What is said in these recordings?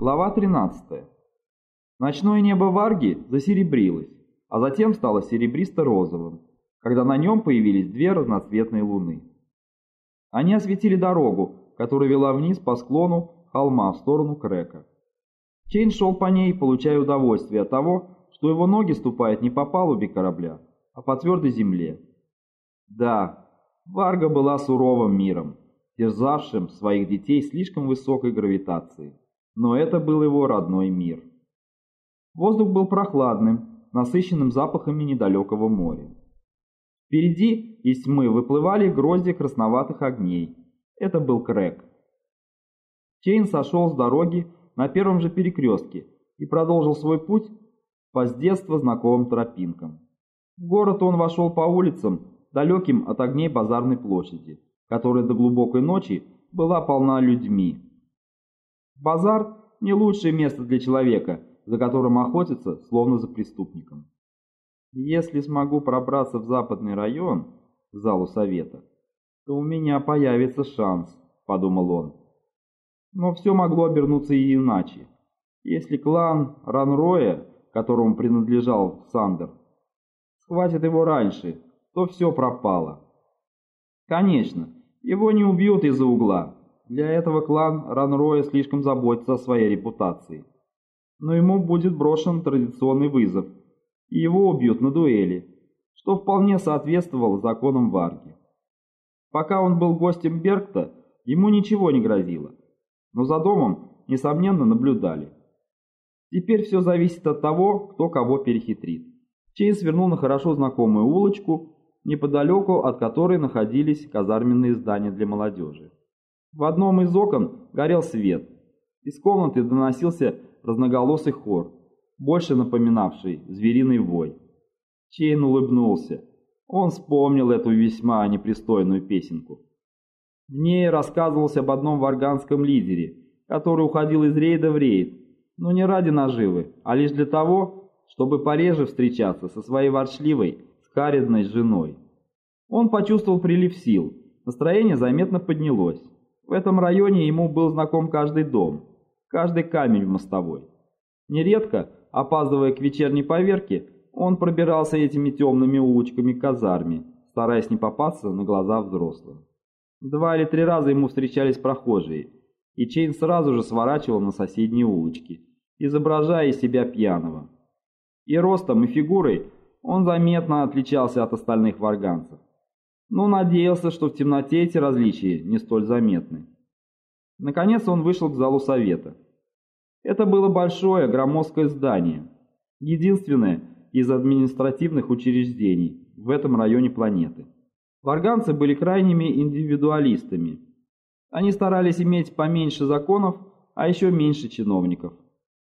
Глава 13. Ночное небо Варги засеребрилось, а затем стало серебристо-розовым, когда на нем появились две разноцветные луны. Они осветили дорогу, которая вела вниз по склону холма в сторону Крека. Чейн шел по ней, получая удовольствие от того, что его ноги ступают не по палубе корабля, а по твердой земле. Да, Варга была суровым миром, терзавшим своих детей слишком высокой гравитацией, но это был его родной мир. Воздух был прохладным, насыщенным запахами недалекого моря. Впереди из тьмы выплывали грозди красноватых огней. Это был Крэк. Чейн сошел с дороги на первом же перекрестке и продолжил свой путь по с детства знакомым тропинкам. В город он вошел по улицам, далеким от огней базарной площади, которая до глубокой ночи была полна людьми. Базар – не лучшее место для человека, за которым охотятся, словно за преступником. Если смогу пробраться в западный район, к залу совета, то у меня появится шанс, подумал он. Но все могло обернуться и иначе. Если клан Ранроя, которому принадлежал Сандер, схватит его раньше, то все пропало. Конечно, его не убьют из-за угла. Для этого клан Ранроя слишком заботится о своей репутации. Но ему будет брошен традиционный вызов, и его убьют на дуэли, что вполне соответствовало законам Варги. Пока он был гостем Бергта, ему ничего не грозило, но за домом, несомненно, наблюдали. Теперь все зависит от того, кто кого перехитрит. Чейн свернул на хорошо знакомую улочку, неподалеку от которой находились казарменные здания для молодежи. В одном из окон горел свет. Из комнаты доносился разноголосый хор, больше напоминавший звериный вой. Чейн улыбнулся. Он вспомнил эту весьма непристойную песенку. В ней рассказывалось об одном варганском лидере, который уходил из рейда в рейд, но не ради наживы, а лишь для того, чтобы пореже встречаться со своей ворчливой, скаредной женой. Он почувствовал прилив сил, настроение заметно поднялось. В этом районе ему был знаком каждый дом, каждый камень в мостовой. Нередко, опаздывая к вечерней поверке, он пробирался этими темными улочками к казарме, стараясь не попасться на глаза взрослым. Два или три раза ему встречались прохожие, и Чейн сразу же сворачивал на соседние улочки, изображая из себя пьяного. И ростом, и фигурой он заметно отличался от остальных варганцев но надеялся, что в темноте эти различия не столь заметны. Наконец он вышел к залу совета. Это было большое громоздкое здание, единственное из административных учреждений в этом районе планеты. Варганцы были крайними индивидуалистами. Они старались иметь поменьше законов, а еще меньше чиновников.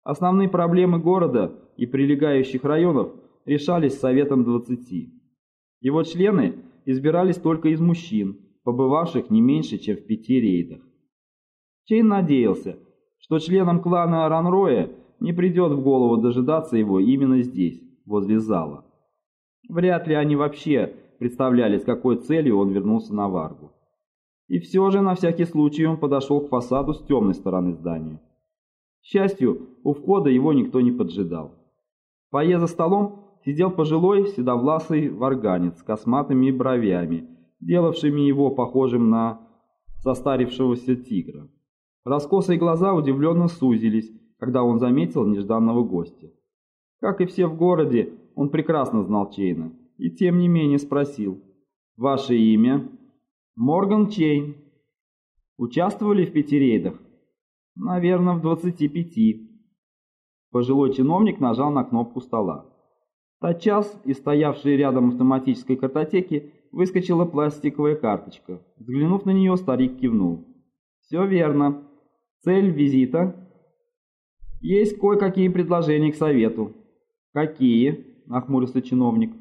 Основные проблемы города и прилегающих районов решались Советом 20. Его члены избирались только из мужчин, побывавших не меньше, чем в пяти рейдах. Чейн надеялся, что членам клана Ранроя не придет в голову дожидаться его именно здесь, возле зала. Вряд ли они вообще представляли, с какой целью он вернулся на Варгу. И все же, на всякий случай, он подошел к фасаду с темной стороны здания. К счастью, у входа его никто не поджидал. Поея за столом, сидел пожилой седовласый варганец с косматыми бровями, делавшими его похожим на состарившегося тигра. Раскосые глаза удивленно сузились, когда он заметил нежданного гостя. Как и все в городе, он прекрасно знал Чейна и тем не менее спросил «Ваше имя?» «Морган Чейн». «Участвовали в пяти рейдах?» «Наверное, в двадцати пяти». Пожилой чиновник нажал на кнопку стола. Тотчас из стоявшей рядом автоматической картотеки выскочила пластиковая карточка. Взглянув на нее, старик кивнул. «Все верно. Цель визита?» «Есть кое-какие предложения к совету». «Какие?» – нахмурился чиновник.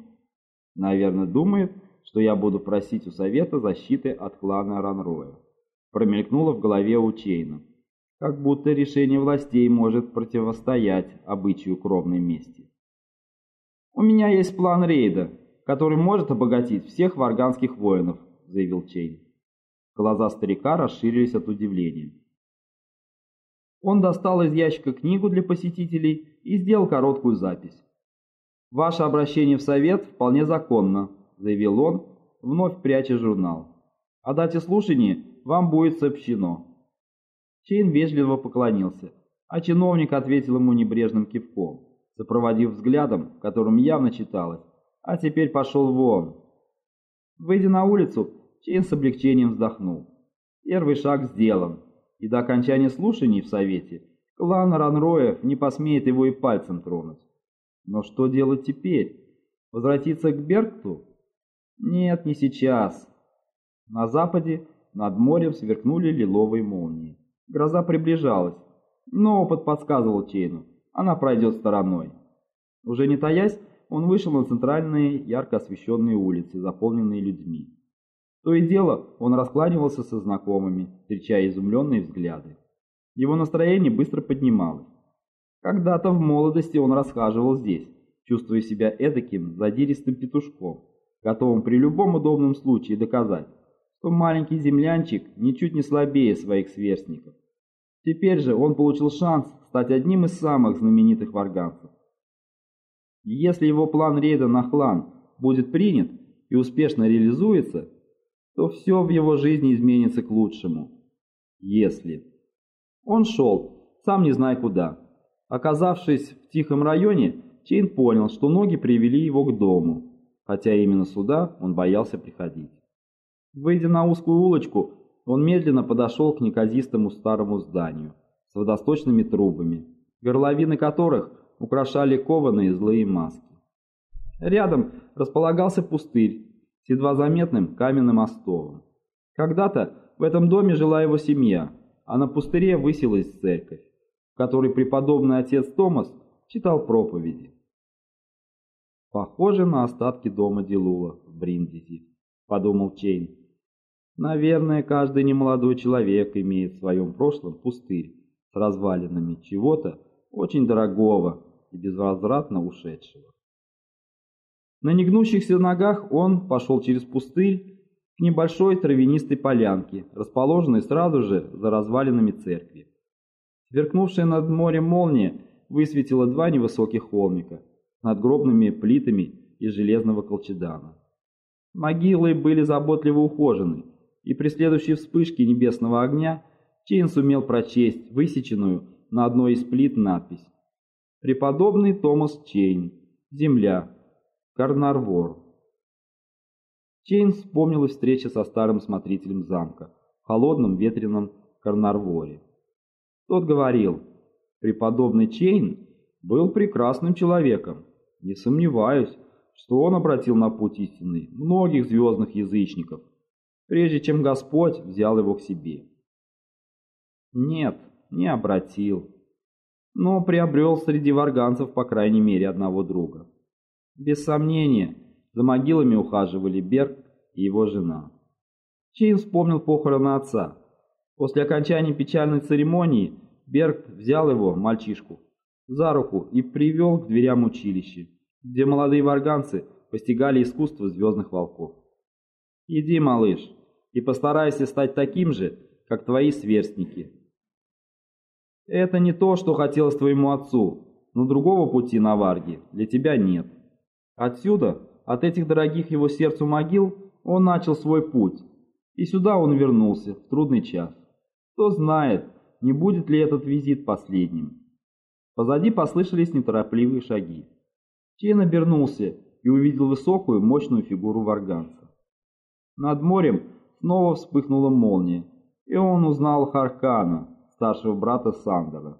«Наверное, думает, что я буду просить у совета защиты от клана Ранроя». Промелькнуло в голове у Чейна. Как будто решение властей может противостоять обычаю кровной мести. «У меня есть план рейда, который может обогатить всех варганских воинов», — заявил Чейн. Глаза старика расширились от удивления. Он достал из ящика книгу для посетителей и сделал короткую запись. «Ваше обращение в совет вполне законно», — заявил он, вновь пряча журнал. «О дате слушания вам будет сообщено». Чейн вежливо поклонился, а чиновник ответил ему небрежным кивком, сопроводив взглядом, в котором явно читалось «А теперь пошел вон». Выйдя на улицу, Чейн с облегчением вздохнул. Первый шаг сделан, и до окончания слушаний в Совете клан Ранроев не посмеет его и пальцем тронуть. Но что делать теперь? Возвратиться к Бергту? Нет, не сейчас. На западе над морем сверкнули лиловые молнии. Гроза приближалась, но опыт подсказывал Чейну, она пройдет стороной. Уже не таясь, он вышел на центральные ярко освещенные улицы, заполненные людьми. То и дело он раскланивался со знакомыми, встречая изумленные взгляды. Его настроение быстро поднималось. Когда-то в молодости он расхаживал здесь, чувствуя себя эдаким задиристым петушком, готовым при любом удобном случае доказать, что маленький землянчик ничуть не слабее своих сверстников. Теперь же он получил шанс стать одним из самых знаменитых варганцев. Если его план рейда на Хлан будет принят и успешно реализуется, то все в его жизни изменится к лучшему. Если. Он шел, сам не зная куда. Оказавшись в тихом районе, Чейн понял, что ноги привели его к дому, хотя именно сюда он боялся приходить. Выйдя на узкую улочку, он медленно подошел к неказистому старому зданию с водосточными трубами, горловины которых украшали кованые злые маски. Рядом располагался пустырь с едва заметным каменным остовом. Когда-то в этом доме жила его семья, а на пустыре высилась церковь, в которой преподобный отец Томас читал проповеди. «Похоже на остатки дома Дилула в Бриндизи», — подумал Чейн. «Наверное, каждый немолодой человек имеет в своем прошлом пустырь с развалинами чего-то очень дорогого и безвозвратно ушедшего. На негнущихся ногах он пошел через пустырь к небольшой травянистой полянке, расположенной сразу же за развалинами церкви. Сверкнувшая над морем молния высветила два невысоких холмика с надгробными плитами из железного колчедана. Могилы были заботливо ухожены, и при следующей вспышке небесного огня Чейн сумел прочесть высеченную на одной из плит надпись «Преподобный Томас Чейн. Земля. Карнарвон. Чейн вспомнилась встреча со старым смотрителем замка в холодном ветреном Карнарворе. Тот говорил, преподобный Чейн был прекрасным человеком. Не сомневаюсь, что он обратил на путь истинный многих звездных язычников, прежде чем Господь взял его к себе. Нет, не обратил, но приобрел среди варганцев по крайней мере одного друга. Без сомнения, за могилами ухаживали Берг и его жена. Чейн вспомнил похороны отца. После окончания печальной церемонии Берг взял его, мальчишку, за руку и привел к дверям училища, где молодые варганцы постигали искусство звездных волков. «Иди, малыш, и постарайся стать таким же, как твои сверстники». Это не то, что хотелось твоему отцу, но другого пути на Варге для тебя нет. Отсюда, от этих дорогих его сердцу могил, он начал свой путь, и сюда он вернулся в трудный час. Кто знает, не будет ли этот визит последним. Позади послышались неторопливые шаги. Чейн обернулся и увидел высокую, мощную фигуру варганца. Над морем снова вспыхнула молния, и он узнал Харкана, старшего брата Сандера.